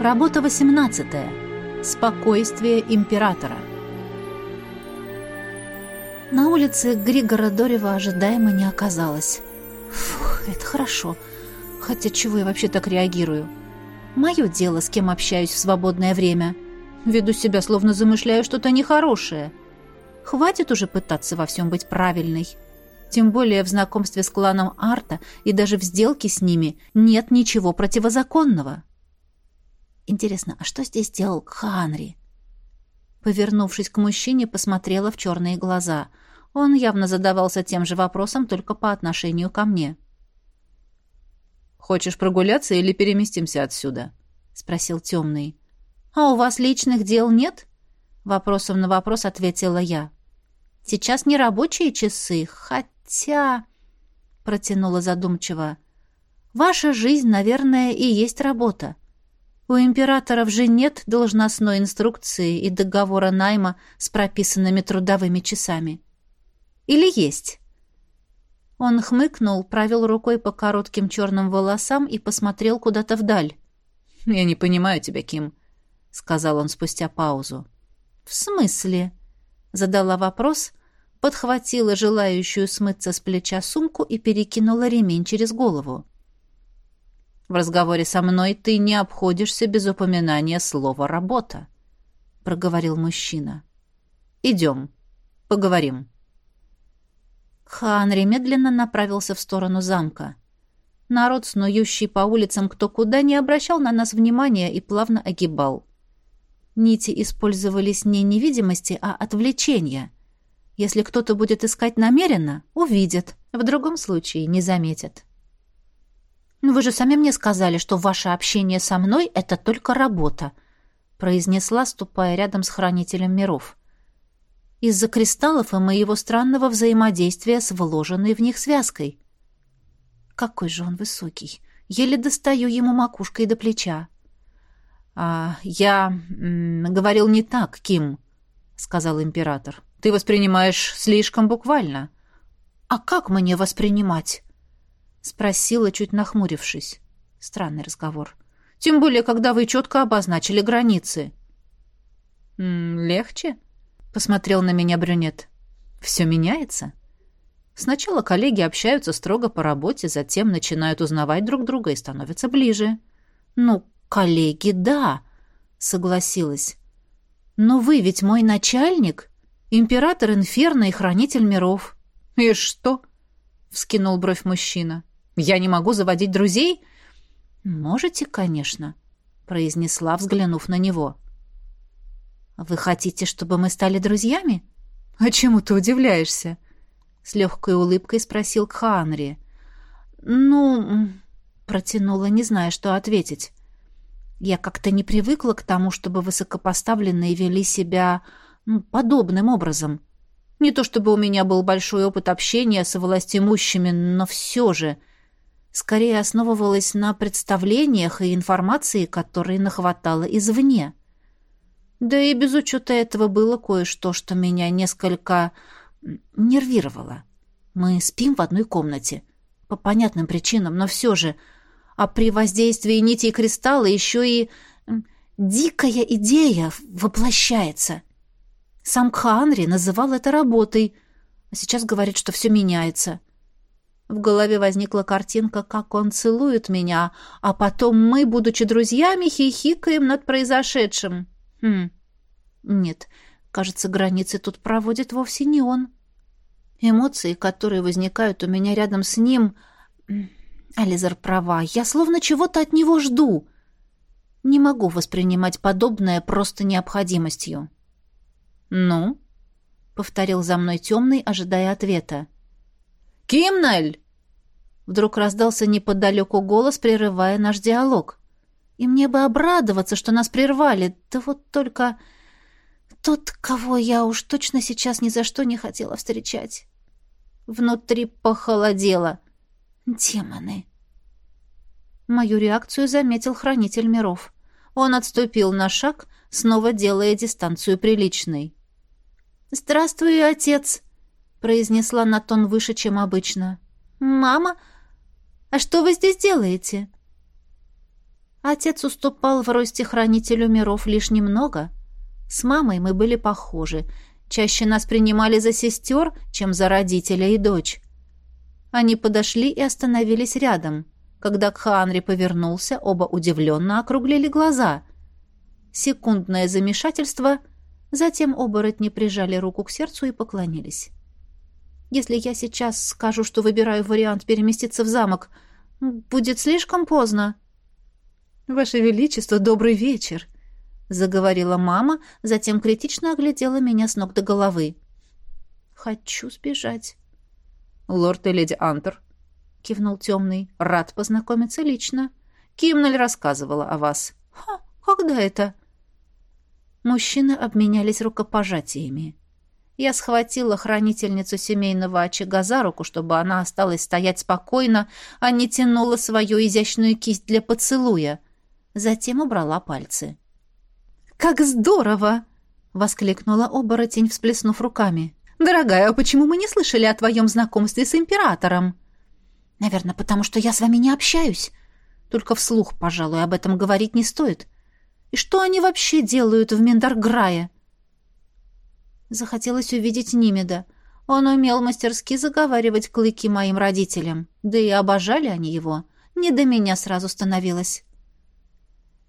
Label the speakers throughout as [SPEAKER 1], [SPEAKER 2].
[SPEAKER 1] Работа 18. Спокойствие императора. На улице Григора Дорева ожидаемо не оказалось. Фух, это хорошо. Хотя чего я вообще так реагирую? Мое дело, с кем общаюсь в свободное время. Веду себя, словно замышляю что-то нехорошее. Хватит уже пытаться во всем быть правильной. Тем более в знакомстве с кланом Арта и даже в сделке с ними нет ничего противозаконного. Интересно, а что здесь делал Ханри? Повернувшись к мужчине, посмотрела в черные глаза. Он явно задавался тем же вопросом, только по отношению ко мне.
[SPEAKER 2] «Хочешь прогуляться или переместимся отсюда?» — спросил темный.
[SPEAKER 1] «А у вас личных дел нет?» Вопросом на вопрос ответила я. «Сейчас не рабочие часы, хотя...» — протянула задумчиво. «Ваша жизнь, наверное, и есть работа. У императоров же нет должностной инструкции и договора найма с прописанными трудовыми часами. Или есть?» Он хмыкнул, провел рукой по коротким черным волосам и посмотрел куда-то вдаль.
[SPEAKER 2] «Я не понимаю тебя, Ким», — сказал он спустя паузу.
[SPEAKER 1] «В смысле?» — задала вопрос, подхватила желающую смыться с плеча сумку и перекинула ремень через голову.
[SPEAKER 2] В разговоре со мной ты не обходишься без упоминания слова «работа», — проговорил мужчина. «Идем, поговорим».
[SPEAKER 1] Ханри медленно направился в сторону замка. Народ, снующий по улицам кто куда, не обращал на нас внимания и плавно огибал. Нити использовались не невидимости, а отвлечения. Если кто-то будет искать намеренно, увидит, в другом случае не заметит. «Ну, вы же сами мне сказали, что ваше общение со мной — это только работа», произнесла, ступая рядом с хранителем миров. «Из-за кристаллов и моего странного взаимодействия с вложенной в них связкой». «Какой же он высокий! Еле достаю ему макушкой до плеча».
[SPEAKER 2] «А я говорил не так, Ким», — сказал император. «Ты воспринимаешь слишком буквально».
[SPEAKER 1] «А как мне воспринимать?» Спросила, чуть нахмурившись. Странный разговор. Тем более, когда вы четко обозначили границы.
[SPEAKER 2] «Легче?» — посмотрел на меня брюнет. «Все меняется?» Сначала коллеги общаются строго по работе, затем начинают узнавать друг друга и становятся ближе.
[SPEAKER 1] «Ну, коллеги, да», — согласилась. «Но вы ведь мой начальник, император Инферно и хранитель миров».
[SPEAKER 2] «И что?» — вскинул бровь мужчина. Я не могу заводить друзей?
[SPEAKER 1] Можете, конечно, произнесла, взглянув на него. Вы хотите, чтобы мы стали друзьями?
[SPEAKER 2] А чему ты удивляешься?
[SPEAKER 1] С легкой улыбкой спросил Кханри. Ну, протянула, не зная, что ответить. Я как-то не привыкла к тому, чтобы высокопоставленные вели себя ну, подобным образом. Не то чтобы у меня был большой опыт общения с властимущими, но все же скорее основывалась на представлениях и информации, которые нахватало извне. Да и без учета этого было кое-что, что меня несколько нервировало. Мы спим в одной комнате. По понятным причинам, но все же. А при воздействии нитей кристалла еще и дикая идея воплощается. Сам Кхаанри называл это работой, а сейчас говорит, что все меняется. — в голове возникла картинка, как он целует меня, а потом мы, будучи друзьями, хихикаем над произошедшим. Хм. Нет, кажется, границы тут проводит вовсе не он. Эмоции, которые возникают у меня рядом с ним... Ализар права, я словно чего-то от него жду. Не могу воспринимать подобное просто необходимостью.
[SPEAKER 2] «Ну?» — повторил за мной темный, ожидая ответа.
[SPEAKER 1] «Кимнель!» Вдруг раздался неподалеку голос, прерывая наш диалог. И мне бы обрадоваться, что нас прервали, да вот только тот, кого я уж точно сейчас ни за что не хотела встречать. Внутри похолодело. Демоны. Мою реакцию заметил хранитель миров. Он отступил на шаг, снова делая дистанцию приличной. «Здравствуй, отец!» — произнесла на тон выше, чем обычно. «Мама, а что вы здесь делаете?» Отец уступал в росте хранителю миров лишь немного. С мамой мы были похожи. Чаще нас принимали за сестер, чем за родителя и дочь. Они подошли и остановились рядом. Когда Кхаанри повернулся, оба удивленно округлили глаза. Секундное замешательство, затем оборотни прижали руку к сердцу и поклонились. Если я сейчас скажу, что выбираю вариант переместиться в замок, будет слишком поздно. «Ваше Величество, добрый вечер!» — заговорила мама, затем критично оглядела меня с ног до головы. «Хочу сбежать».
[SPEAKER 2] «Лорд и леди Антер», — кивнул темный, — «рад познакомиться лично. Кимналь рассказывала о вас».
[SPEAKER 1] «Ха, когда это?» Мужчины обменялись рукопожатиями. Я схватила хранительницу семейного очага за руку, чтобы она осталась стоять спокойно, а не тянула свою изящную кисть для поцелуя — Затем убрала пальцы. «Как здорово!» — воскликнула оборотень, всплеснув руками. «Дорогая, а почему мы не слышали о твоем знакомстве с императором?» «Наверное, потому что я с вами не общаюсь. Только вслух, пожалуй, об этом говорить не стоит. И что они вообще делают в Миндарграе?» Захотелось увидеть Нимеда. Он умел мастерски заговаривать клыки моим родителям. Да и обожали они его. Не до меня сразу становилось.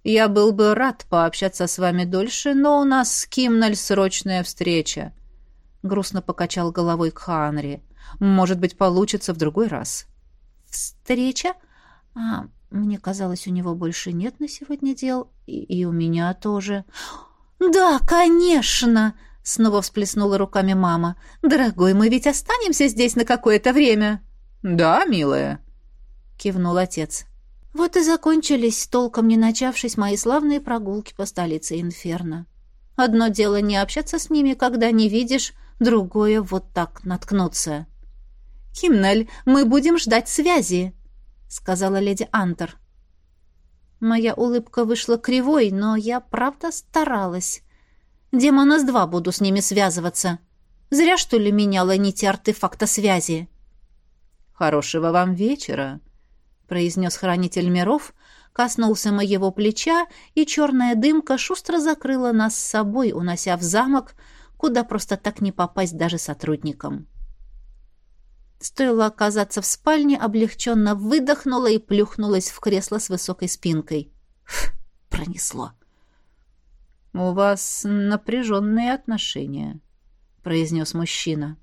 [SPEAKER 2] Я был бы рад пообщаться с вами дольше, но у нас с Кимналь срочная встреча. Грустно покачал головой Кханри. Может быть, получится в другой раз.
[SPEAKER 1] Встреча? А, мне казалось, у него больше нет на сегодня дел, и, и у меня тоже. Да, конечно! Снова всплеснула руками мама. Дорогой, мы ведь останемся здесь на какое-то время.
[SPEAKER 2] Да, милая,
[SPEAKER 1] кивнул отец. Вот и закончились, толком не начавшись, мои славные прогулки по столице Инферно. Одно дело не общаться с ними, когда не видишь, другое вот так наткнуться. «Химнель, мы будем ждать связи», — сказала леди Антер. Моя улыбка вышла кривой, но я правда старалась. Демона с два буду с ними связываться. Зря, что ли, меняла нити артефакта связи.
[SPEAKER 2] «Хорошего вам вечера», произнес хранитель миров, коснулся моего плеча, и черная дымка шустро закрыла нас с собой, унося в замок, куда просто так не попасть даже сотрудникам. Стоило оказаться в спальне, облегченно выдохнула и плюхнулась в кресло с высокой спинкой. Ф, пронесло. «У вас напряженные отношения», — произнес мужчина.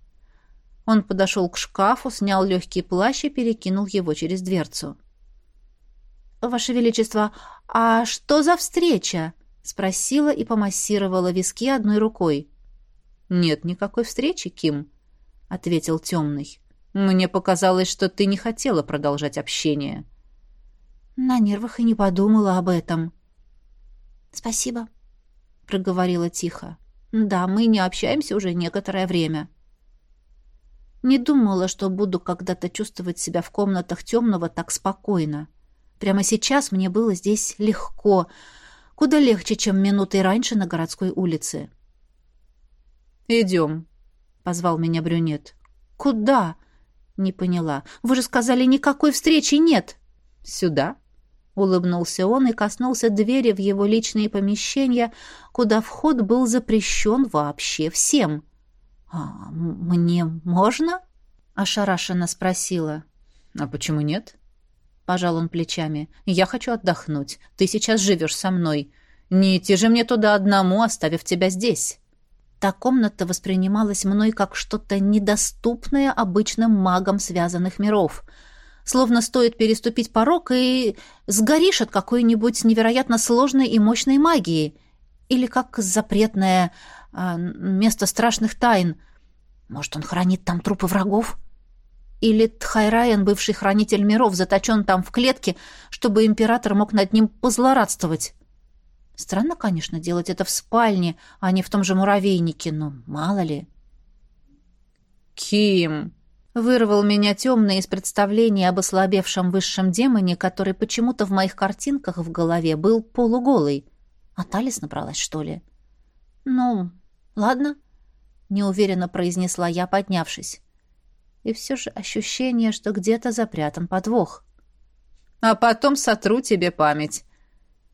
[SPEAKER 2] Он подошел к шкафу, снял легкий плащ и перекинул его через дверцу.
[SPEAKER 1] «Ваше Величество, а что за встреча?» — спросила и помассировала виски одной рукой.
[SPEAKER 2] «Нет никакой встречи, Ким», — ответил темный. «Мне показалось, что ты не хотела продолжать общение».
[SPEAKER 1] На нервах и не подумала об этом. «Спасибо», — проговорила тихо. «Да, мы не общаемся уже некоторое время». Не думала, что буду когда-то чувствовать себя в комнатах темного так спокойно. Прямо сейчас мне было здесь легко, куда легче, чем минутой раньше на городской улице.
[SPEAKER 2] «Идем», — позвал меня брюнет.
[SPEAKER 1] «Куда?» — не поняла. «Вы же сказали, никакой встречи нет».
[SPEAKER 2] «Сюда?»
[SPEAKER 1] — улыбнулся он и коснулся двери в его личные помещения, куда вход был запрещен вообще всем. «А мне можно?» — ошарашенно спросила.
[SPEAKER 2] «А почему нет?» Пожал он плечами. «Я хочу отдохнуть. Ты сейчас живешь со мной. Не идти же мне туда одному, оставив тебя здесь».
[SPEAKER 1] Та комната воспринималась мной как что-то недоступное обычным магам связанных миров. Словно стоит переступить порог и сгоришь от какой-нибудь невероятно сложной и мощной магии. Или как запретное а, место страшных тайн. Может, он хранит там трупы врагов? Или Тхайрайен, бывший хранитель миров, заточен там в клетке, чтобы император мог над ним позлорадствовать? Странно, конечно, делать это в спальне, а не в том же муравейнике, но мало ли.
[SPEAKER 2] «Ким!» — вырвал меня темный из представления об ослабевшем высшем демоне, который почему-то в моих картинках в голове был полуголый.
[SPEAKER 1] А Талис набралась, что ли? «Ну, ладно», — неуверенно произнесла я, поднявшись. И все же ощущение, что где-то запрятан подвох.
[SPEAKER 2] «А потом сотру тебе память»,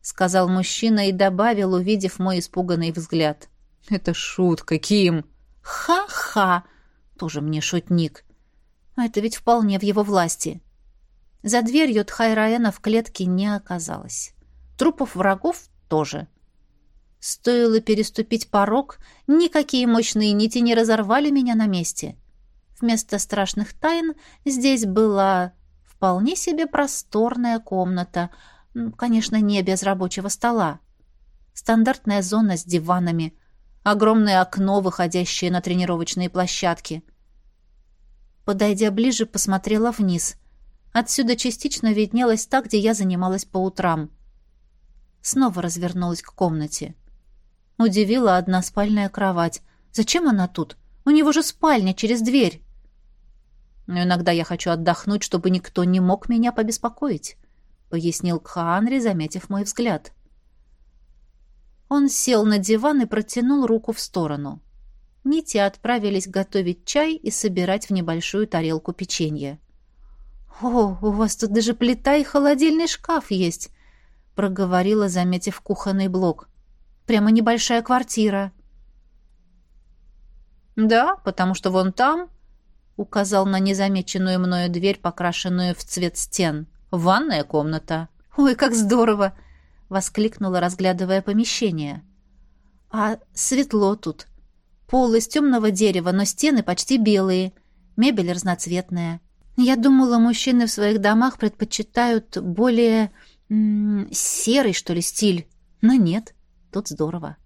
[SPEAKER 2] сказал мужчина и добавил, увидев мой испуганный взгляд. «Это шутка, Ким!»
[SPEAKER 1] «Ха-ха!» Тоже мне шутник. А это ведь вполне в его власти. За дверью Тхайраэна в клетке не оказалось. Трупов врагов тоже. Стоило переступить порог, никакие мощные нити не разорвали меня на месте. Вместо страшных тайн здесь была вполне себе просторная комната — Конечно, не без рабочего стола. Стандартная зона с диванами, огромное окно, выходящее на тренировочные площадки. Подойдя ближе, посмотрела вниз. Отсюда частично виднелось так, где я занималась по утрам. Снова развернулась к комнате. Удивила одна спальная кровать. Зачем она тут? У него же спальня через дверь. Но иногда я хочу отдохнуть, чтобы никто не мог меня побеспокоить. — пояснил Кхаанри, заметив мой взгляд. Он сел на диван и протянул руку в сторону. Нити отправились готовить чай и собирать в небольшую тарелку печенье. «О, у вас тут даже плита и холодильный шкаф есть», — проговорила, заметив кухонный блок. «Прямо небольшая квартира».
[SPEAKER 2] «Да, потому что вон там», — указал на незамеченную мною дверь, покрашенную в цвет стен. Ванная комната.
[SPEAKER 1] Ой, как здорово, воскликнула, разглядывая помещение. А светло тут. Пол из темного дерева, но стены почти белые, мебель разноцветная. Я думала, мужчины в своих домах предпочитают более серый, что ли, стиль. Но нет, тут здорово.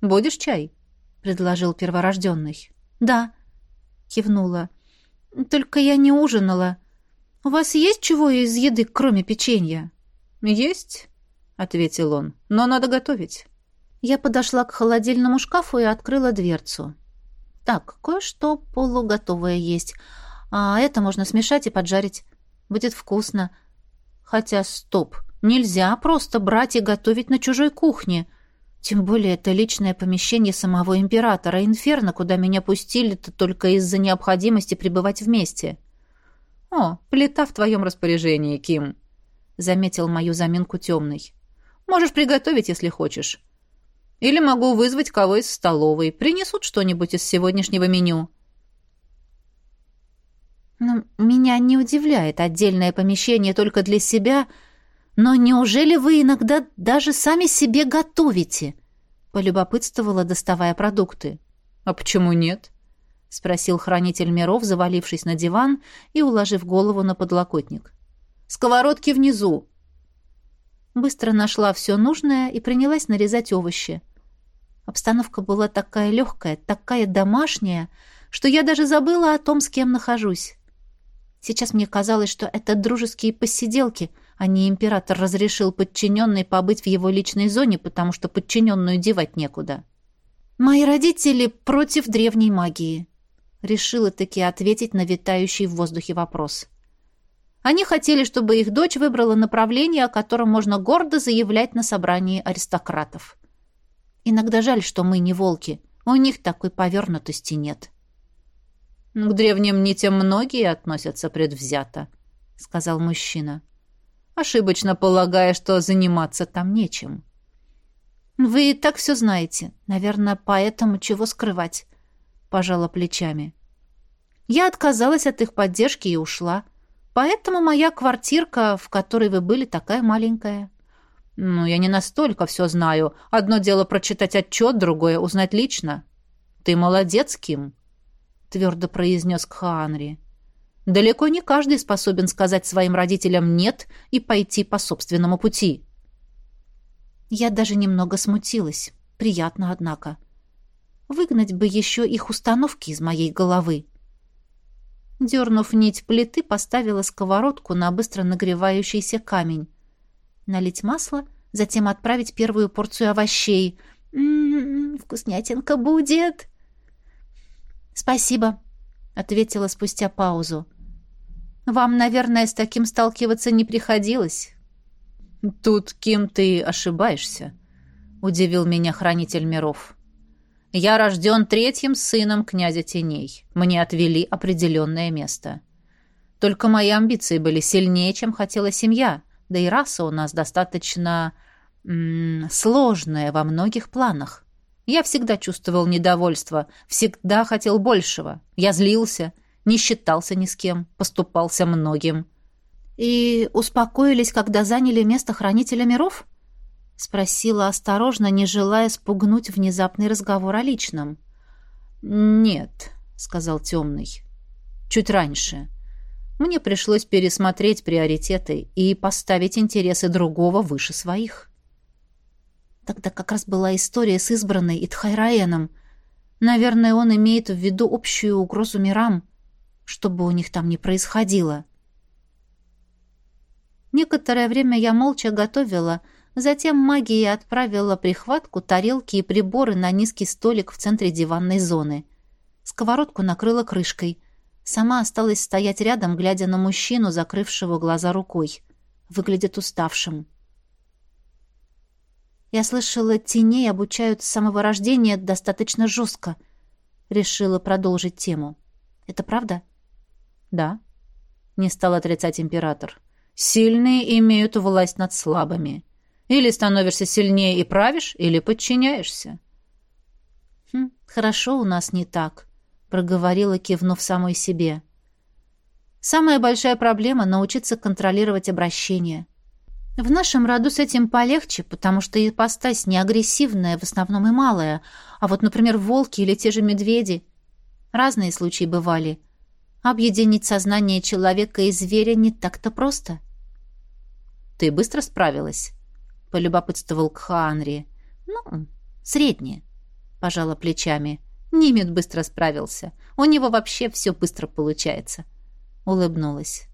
[SPEAKER 2] «Будешь чай?» — предложил перворожденный.
[SPEAKER 1] «Да», — кивнула. «Только я не ужинала. «У вас есть чего из еды, кроме печенья?»
[SPEAKER 2] «Есть», — ответил он, — «но надо готовить».
[SPEAKER 1] Я подошла к холодильному шкафу и открыла дверцу. «Так, кое-что полуготовое есть. А это можно смешать и поджарить. Будет вкусно. Хотя, стоп, нельзя просто брать и готовить на чужой кухне. Тем более это личное помещение самого императора Инферно, куда меня пустили-то только из-за необходимости пребывать вместе».
[SPEAKER 2] «О, плита в твоем распоряжении, Ким», — заметил мою заминку темный. «Можешь приготовить, если хочешь. Или могу вызвать кого из столовой. Принесут что-нибудь из сегодняшнего меню».
[SPEAKER 1] «Ну, меня не удивляет отдельное помещение только для себя, но неужели вы иногда даже сами себе готовите?» — полюбопытствовала, доставая продукты.
[SPEAKER 2] «А почему нет?» — спросил хранитель миров, завалившись на диван и уложив голову на подлокотник. «Сковородки внизу!»
[SPEAKER 1] Быстро нашла все нужное и принялась нарезать овощи. Обстановка была такая легкая, такая домашняя, что я даже забыла о том, с кем нахожусь. Сейчас мне казалось, что это дружеские посиделки, а не император разрешил подчиненной побыть в его личной зоне, потому что подчиненную девать некуда. Мои родители против древней магии. Решила таки ответить на витающий в воздухе вопрос. Они хотели, чтобы их дочь выбрала направление, о котором можно гордо заявлять на собрании аристократов. Иногда жаль, что мы не волки. У них такой повернутости нет.
[SPEAKER 2] «К древним нитям многие относятся предвзято», — сказал мужчина. «Ошибочно полагая, что заниматься там нечем».
[SPEAKER 1] «Вы и так все знаете. Наверное, поэтому чего скрывать пожала плечами. Я отказалась от их поддержки и ушла. Поэтому моя квартирка, в которой вы были, такая маленькая.
[SPEAKER 2] Ну, я не настолько все знаю. Одно дело прочитать отчет, другое — узнать лично. Ты молодец, Ким, — твердо произнес Кхаанри. Далеко не каждый способен сказать своим родителям «нет» и пойти по собственному пути.
[SPEAKER 1] Я даже немного смутилась. Приятно, однако. — Выгнать бы еще их установки из моей головы. Дернув нить плиты, поставила сковородку на быстро нагревающийся камень. Налить масло, затем отправить первую порцию овощей. «М-м-м, вкуснятинка будет!» «Спасибо», — ответила спустя паузу. «Вам, наверное, с таким сталкиваться не приходилось».
[SPEAKER 2] «Тут кем ты ошибаешься?» — удивил меня хранитель миров. Я рожден третьим сыном князя теней. Мне отвели определенное место. Только мои амбиции были сильнее, чем хотела семья, да и раса у нас достаточно
[SPEAKER 1] сложное во многих планах. Я всегда чувствовал недовольство, всегда хотел большего. Я злился, не считался ни с кем, поступался многим. «И успокоились, когда заняли место хранителя миров?» — спросила осторожно, не желая спугнуть внезапный разговор о личном. «Нет», — сказал темный. «Чуть раньше. Мне пришлось пересмотреть приоритеты и поставить интересы другого выше своих». Тогда как раз была история с избранной Итхайраеном. Наверное, он имеет в виду общую угрозу мирам, что бы у них там ни происходило. Некоторое время я молча готовила, затем магией отправила прихватку, тарелки и приборы на низкий столик в центре диванной зоны. Сковородку накрыла крышкой. Сама осталась стоять рядом, глядя на мужчину, закрывшего глаза рукой. Выглядит уставшим. Я слышала, теней обучают с самого рождения достаточно жестко. Решила продолжить тему. Это правда? Да. Не стал отрицать император. Сильные имеют власть над слабыми. Или становишься сильнее и правишь, или подчиняешься. Хм, хорошо у нас не так, проговорила, кивнув самой себе. Самая большая проблема — научиться контролировать обращение — в нашем роду с этим полегче, потому что ипостась не агрессивная, в основном и малая. А вот, например, волки или те же медведи. Разные случаи бывали. Объединить сознание человека и зверя не так-то просто. «Ты быстро справилась?» — полюбопытствовал Кхаанри. «Ну, среднее», — пожала плечами. Нимит быстро справился. У него вообще все быстро получается. Улыбнулась.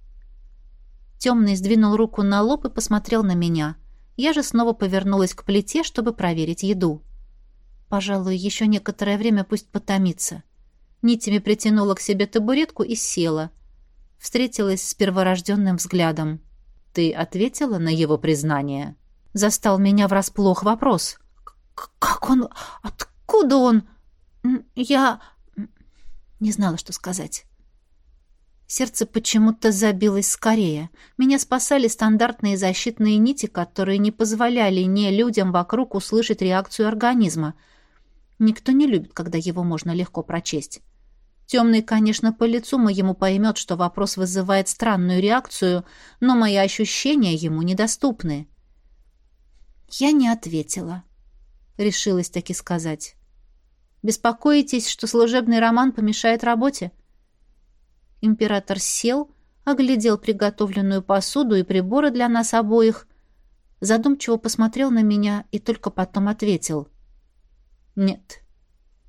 [SPEAKER 1] Темный сдвинул руку на лоб и посмотрел на меня. Я же снова повернулась к плите, чтобы проверить еду. Пожалуй, еще некоторое время пусть потомится. Нитями притянула к себе табуретку и села. Встретилась с перворожденным взглядом. «Ты ответила на его признание?» Застал меня врасплох вопрос. «Как он? Откуда он? Я...» Не знала, что сказать. Сердце почему-то забилось скорее. Меня спасали стандартные защитные нити, которые не позволяли не людям вокруг услышать реакцию организма. Никто не любит, когда его можно легко прочесть. Темный, конечно, по лицу моему поймет, что вопрос вызывает странную реакцию, но мои ощущения ему недоступны. Я не ответила. Решилась таки сказать. «Беспокоитесь, что служебный роман помешает работе?» Император сел, оглядел приготовленную посуду и приборы для нас обоих, задумчиво посмотрел на меня и только потом ответил. «Нет».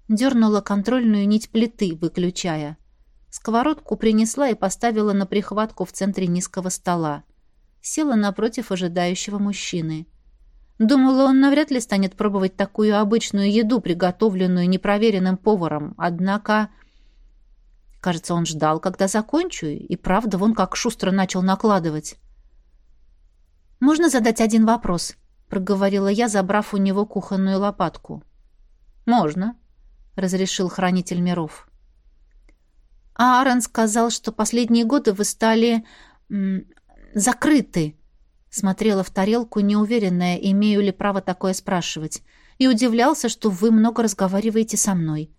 [SPEAKER 1] Дернула контрольную нить плиты, выключая. Сковородку принесла и поставила на прихватку в центре низкого стола. Села напротив ожидающего мужчины. Думала, он навряд ли станет пробовать такую обычную еду, приготовленную непроверенным поваром. Однако... Кажется, он ждал, когда закончу, и правда вон как шустро начал накладывать. «Можно задать один вопрос?» — проговорила я, забрав у него кухонную лопатку. «Можно», — разрешил хранитель миров. А Аарон сказал, что последние годы вы стали... Закрыты. Смотрела в тарелку, неуверенная, имею ли право такое спрашивать, и удивлялся, что вы много разговариваете со мной.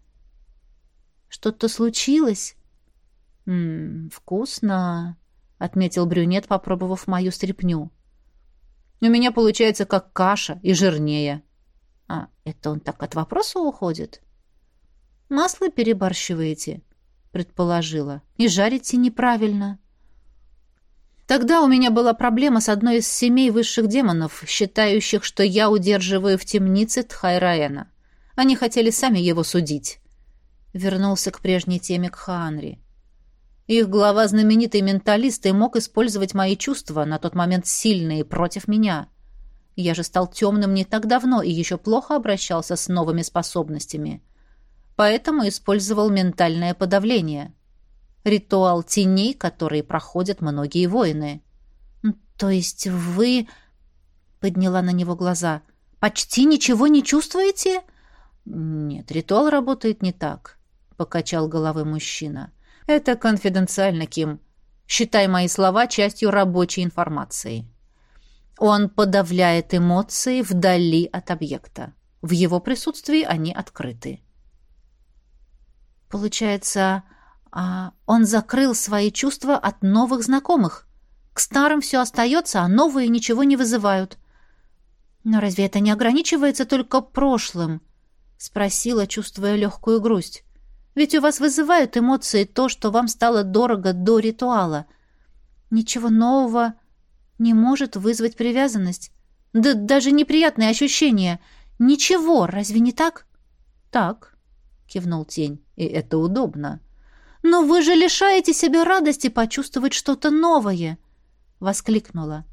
[SPEAKER 1] «Что-то случилось?» «Ммм, вкусно», — отметил брюнет, попробовав мою стряпню. «У меня получается как каша и жирнее». «А, это он так от вопроса уходит?» «Масло переборщиваете», — предположила. «И жарите неправильно». Тогда у меня была проблема с одной из семей высших демонов, считающих, что я удерживаю в темнице Тхайраэна. Они хотели сами его судить вернулся к прежней теме к Хаанри. Их глава знаменитый менталист и мог использовать мои чувства, на тот момент сильные, против меня. Я же стал темным не так давно и еще плохо обращался с новыми способностями. Поэтому использовал ментальное подавление. Ритуал теней, которые проходят многие воины. «То есть вы...» — подняла на него глаза. «Почти ничего не чувствуете?» «Нет, ритуал работает не так. — покачал головой мужчина. «Это конфиденциально, Ким. Считай мои слова частью рабочей информации.
[SPEAKER 2] Он подавляет эмоции вдали от объекта. В его присутствии они открыты.
[SPEAKER 1] Получается, а он закрыл свои чувства от новых знакомых. К старым все остается, а новые ничего не вызывают. Но разве это не ограничивается только прошлым? Спросила, чувствуя легкую грусть. Ведь у вас вызывают эмоции то, что вам стало дорого до ритуала. Ничего нового не может вызвать привязанность. Да даже неприятные ощущения. Ничего, разве не так?
[SPEAKER 2] Так, кивнул тень, и это удобно.
[SPEAKER 1] Но вы же лишаете себя радости почувствовать что-то новое, воскликнула.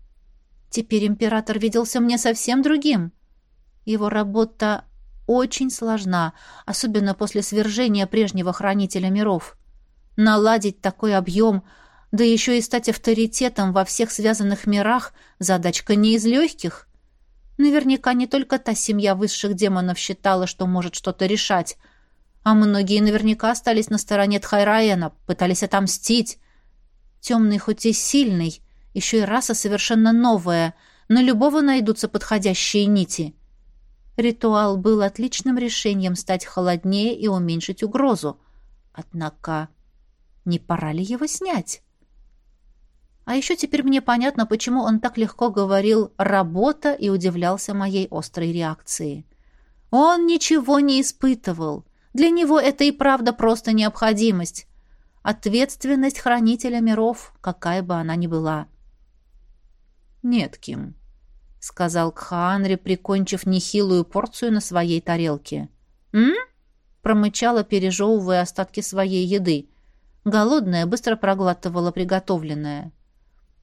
[SPEAKER 1] Теперь император виделся мне совсем другим. Его работа очень сложна, особенно после свержения прежнего хранителя миров. Наладить такой объем — да еще и стать авторитетом во всех связанных мирах – задачка не из легких. Наверняка не только та семья высших демонов считала, что может что-то решать, а многие наверняка остались на стороне Тхайраена, пытались отомстить. Темный хоть и сильный, еще и раса совершенно новая, на любого найдутся подходящие нити. Ритуал был отличным решением стать холоднее и уменьшить угрозу. Однако не пора ли его снять? А еще теперь мне понятно, почему он так легко говорил «работа» и удивлялся моей острой реакции. Он ничего не испытывал. Для него это и правда просто необходимость. Ответственность хранителя миров, какая бы она ни была.
[SPEAKER 2] «Нет, Ким», — сказал Кхаанри, прикончив нехилую порцию на своей тарелке.
[SPEAKER 1] «М?» — промычала, пережевывая остатки своей еды. Голодная быстро проглатывала приготовленное.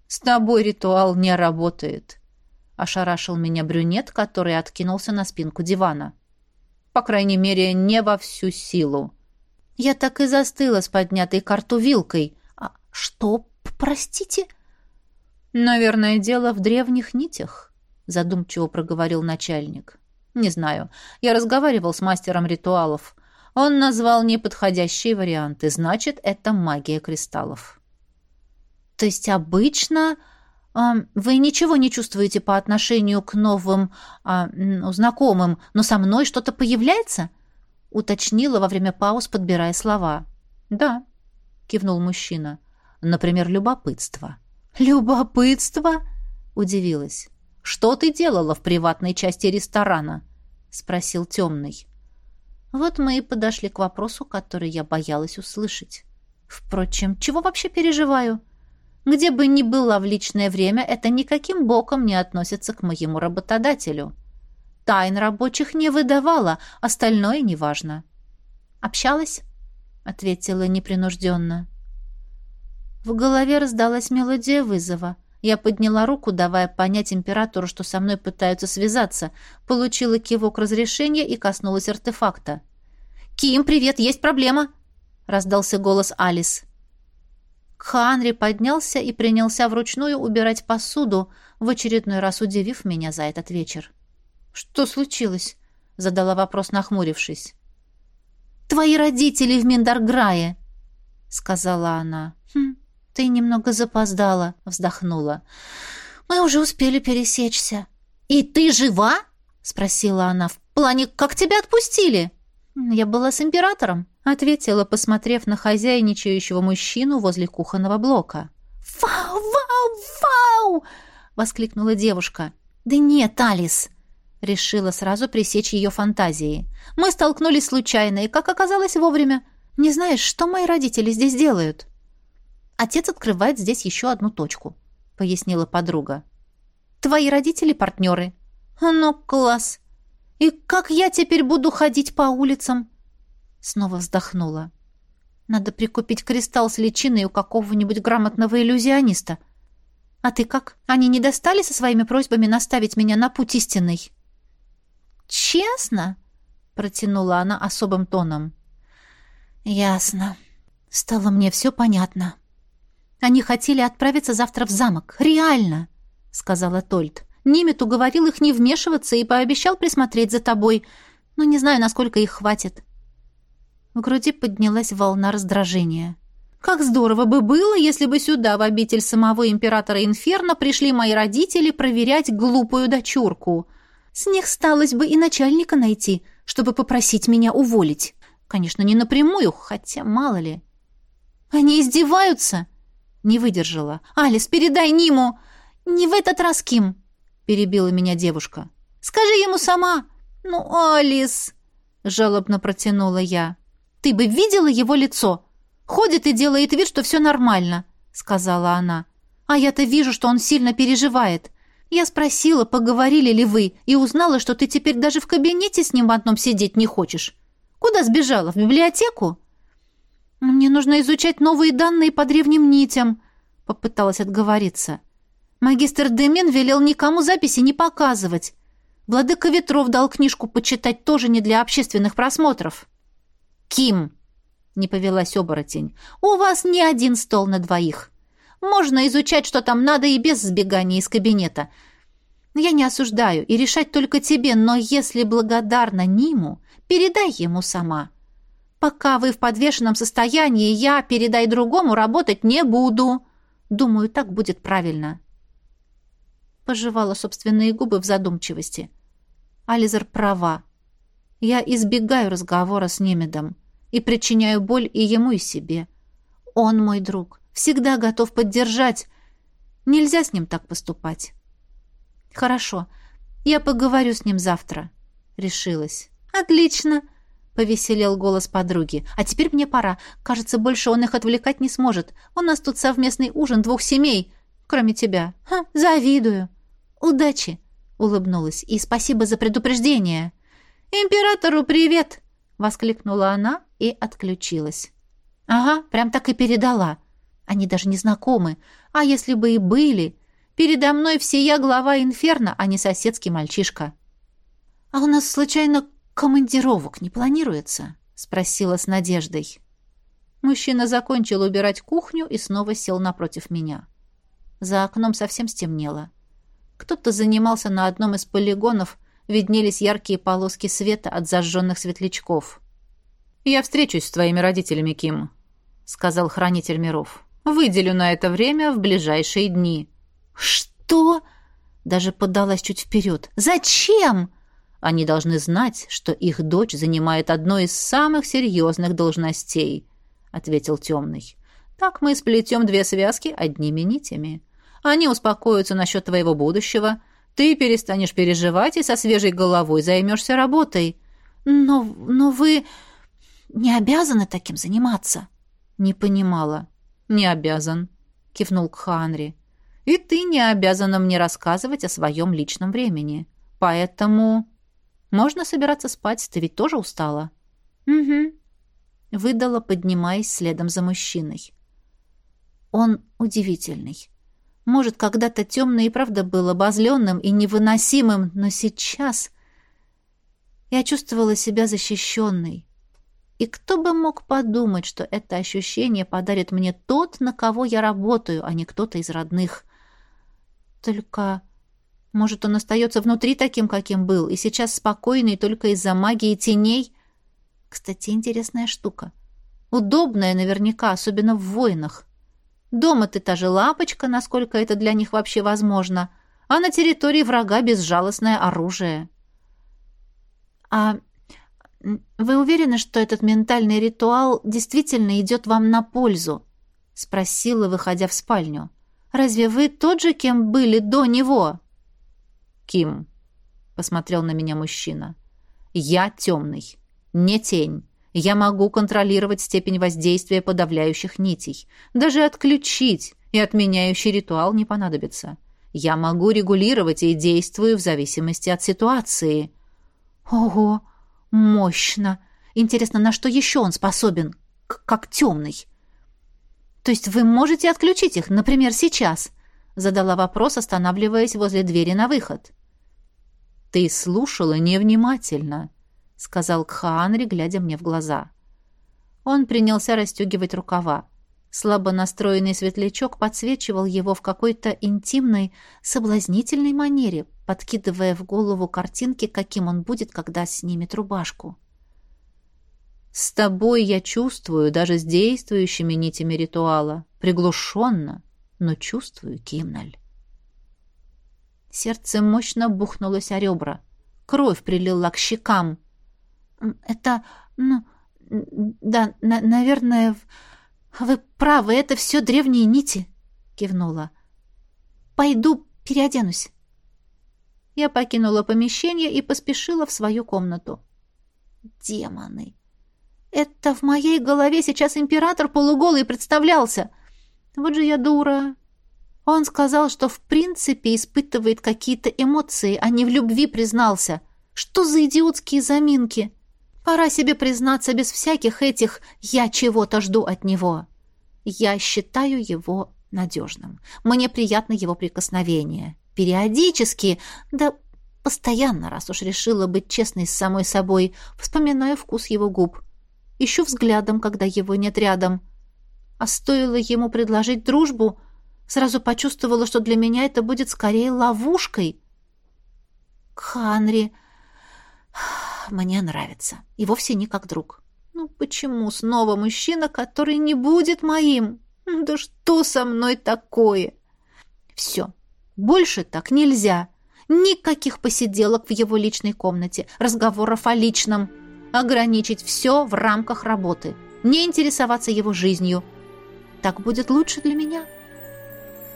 [SPEAKER 2] «С тобой ритуал не работает», — ошарашил меня брюнет, который откинулся на спинку дивана. «По крайней мере, не во всю силу».
[SPEAKER 1] Я так и застыла с поднятой карту вилкой. «А что, простите?»
[SPEAKER 2] «Наверное, дело в древних нитях», — задумчиво проговорил начальник. «Не знаю. Я разговаривал с мастером ритуалов. Он назвал неподходящие варианты. Значит, это магия кристаллов».
[SPEAKER 1] То есть обычно вы ничего не чувствуете по отношению к новым э, знакомым, но со мной что-то появляется? Уточнила во время пауз, подбирая слова.
[SPEAKER 2] Да, кивнул мужчина. Например, любопытство.
[SPEAKER 1] Любопытство? Удивилась.
[SPEAKER 2] Что ты делала в приватной части ресторана? Спросил темный.
[SPEAKER 1] Вот мы и подошли к вопросу, который я боялась услышать. Впрочем, чего вообще переживаю? Где бы ни была в личное время, это никаким боком не относится к моему работодателю. Тайн рабочих не выдавала, остальное неважно. «Общалась?» — ответила непринужденно. В голове раздалась мелодия вызова. Я подняла руку, давая понять императору, что со мной пытаются связаться, получила кивок разрешения и коснулась артефакта. «Ким, привет, есть проблема!» — раздался голос Алис. Ханри поднялся и принялся вручную убирать посуду, в очередной раз удивив меня за этот вечер. «Что случилось?» — задала вопрос, нахмурившись. «Твои родители в Миндарграе», — сказала она. «Хм, ты немного запоздала», — вздохнула. «Мы уже успели пересечься». «И ты жива?» — спросила она. «В плане, как тебя отпустили?» «Я была с императором», ответила, посмотрев на хозяйничающего мужчину возле кухонного блока. «Вау, вау, вау!» — воскликнула девушка. «Да нет, Алис!» — решила сразу пресечь ее фантазии. «Мы столкнулись случайно и, как оказалось, вовремя. Не знаешь, что мои родители здесь делают?» «Отец открывает здесь еще одну точку», — пояснила подруга. «Твои родители — партнеры». «Ну, класс! И как я теперь буду ходить по улицам?» Снова вздохнула. Надо прикупить кристалл с личиной у какого-нибудь грамотного иллюзиониста. А ты как? Они не достали со своими просьбами наставить меня на путь истинный? Честно? Протянула она особым тоном. Ясно. Стало мне все понятно. Они хотели отправиться завтра в замок. Реально, сказала Тольд. Нимет уговорил их не вмешиваться и пообещал присмотреть за тобой. Но не знаю, насколько их хватит. В груди поднялась волна раздражения. Как здорово бы было, если бы сюда, в обитель самого императора Инферно, пришли мои родители проверять глупую дочурку. С них сталось бы и начальника найти, чтобы попросить меня уволить. Конечно, не напрямую, хотя мало ли. Они издеваются? Не выдержала. «Алис, передай Ниму!» «Не в этот раз, Ким!» — перебила меня девушка. «Скажи ему сама!» «Ну, Алис!» — жалобно протянула я. «Ты бы видела его лицо? Ходит и делает вид, что все нормально», — сказала она. «А я-то вижу, что он сильно переживает. Я спросила, поговорили ли вы, и узнала, что ты теперь даже в кабинете с ним в одном сидеть не хочешь. Куда сбежала? В библиотеку?» «Мне нужно изучать новые данные по древним нитям», — попыталась отговориться. «Магистр Демин велел никому записи не показывать. Владыка Ветров дал книжку почитать тоже не для общественных просмотров». «Ким!» — не повелась оборотень. «У вас не один стол на двоих. Можно изучать, что там надо, и без сбегания из кабинета. Я не осуждаю, и решать только тебе, но если благодарна Ниму, передай ему сама». Пока вы в подвешенном состоянии, я, передай другому, работать не буду. Думаю, так будет правильно. Пожевала собственные губы в задумчивости. Ализер права. Я избегаю разговора с Немедом и причиняю боль и ему, и себе. Он мой друг, всегда готов поддержать. Нельзя с ним так поступать. Хорошо, я поговорю с ним завтра. Решилась. Отлично. — повеселел голос подруги. «А теперь мне пора. Кажется, больше он их отвлекать не сможет. У нас тут совместный ужин двух семей, кроме тебя. Ха, завидую». «Удачи!» — улыбнулась. «И спасибо за предупреждение». «Императору привет!» — воскликнула она и отключилась. «Ага, прям так и передала. Они даже не знакомы. А если бы и были? Передо мной всея глава инферно, а не соседский мальчишка». «А у нас, случайно, командировок не планируется?» — спросила с надеждой. Мужчина закончил убирать кухню и снова сел напротив меня. За окном совсем стемнело. Кто-то занимался на одном из полигонов, виднелись яркие полоски света от зажженных светлячков. «Я встречусь с твоими родителями, Ким», — сказал хранитель миров. «Выделю на это время в ближайшие дни». «Что?» Даже подалась чуть вперед. «Зачем?» Они должны знать, что их дочь занимает одно из самых серьезных должностей», — ответил темный. «Так мы сплетем две связки одними нитями. Они успокоятся насчет твоего будущего. Ты перестанешь переживать и со свежей головой займешься работой». «Но, но вы не обязаны таким заниматься?» «Не понимала». «Не обязан», — кивнул Кханри. «И ты не обязана мне рассказывать о своем личном времени. Поэтому можно собираться спать, ты ведь тоже устала. Угу. Выдала, поднимаясь следом за мужчиной. Он удивительный. Может, когда-то темный и правда был обозленным и невыносимым, но сейчас я чувствовала себя защищенной. И кто бы мог подумать, что это ощущение подарит мне тот, на кого я работаю, а не кто-то из родных. Только может, он остается внутри таким, каким был, и сейчас спокойный только из-за магии теней? Кстати, интересная штука. Удобная наверняка, особенно в войнах. Дома ты та же лапочка, насколько это для них вообще возможно, а на территории врага безжалостное оружие. А вы уверены, что этот ментальный ритуал действительно идет вам на пользу? Спросила, выходя в спальню. Разве вы тот же, кем были до него?» «Ким», — посмотрел на меня мужчина, — «я темный, не тень. Я могу контролировать степень воздействия подавляющих нитей. Даже отключить и отменяющий ритуал не понадобится. Я могу регулировать и действую в зависимости от ситуации». «Ого, мощно! Интересно, на что еще он способен, как темный?» «То есть вы можете отключить их, например, сейчас?» задала вопрос, останавливаясь возле двери на выход. «Ты слушала невнимательно», — сказал Кхаанри, глядя мне в глаза. Он принялся расстегивать рукава. Слабо настроенный светлячок подсвечивал его в какой-то интимной, соблазнительной манере, подкидывая в голову картинки, каким он будет, когда снимет рубашку.
[SPEAKER 2] С тобой я чувствую, даже с действующими нитями ритуала. Приглушенно, но чувствую, Кимналь.
[SPEAKER 1] Сердце мощно бухнулось о ребра. Кровь прилила к щекам. «Это, ну, да, на наверное, вы правы, это все древние нити», — кивнула. «Пойду переоденусь». Я покинула помещение и поспешила в свою комнату. «Демоны! Это в моей голове сейчас император полуголый представлялся. Вот же я дура. Он сказал, что в принципе испытывает какие-то эмоции, а не в любви признался. Что за идиотские заминки? Пора себе признаться без всяких этих «я чего-то жду от него». Я считаю его надежным. Мне приятно его прикосновение. Периодически, да постоянно, раз уж решила быть честной с самой собой, вспоминаю вкус его губ. Ищу взглядом, когда его нет рядом. А стоило ему предложить дружбу, сразу почувствовала, что для меня это будет скорее ловушкой. Ханри мне нравится, и вовсе не как друг. Ну почему снова мужчина, который не будет моим? Да что со мной такое? Все, больше так нельзя. Никаких посиделок в его личной комнате, разговоров о личном. Ограничить все в рамках работы. Не интересоваться его жизнью. Так будет лучше для меня.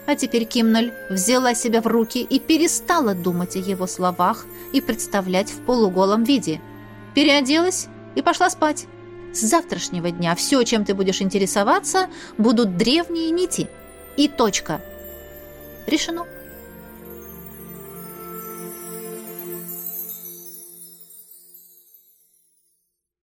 [SPEAKER 1] А теперь Кимноль взяла себя в руки и перестала думать о его словах и представлять в полуголом виде. Переоделась и пошла спать. С завтрашнего дня все, чем ты будешь интересоваться, будут древние нити. И точка. Решено.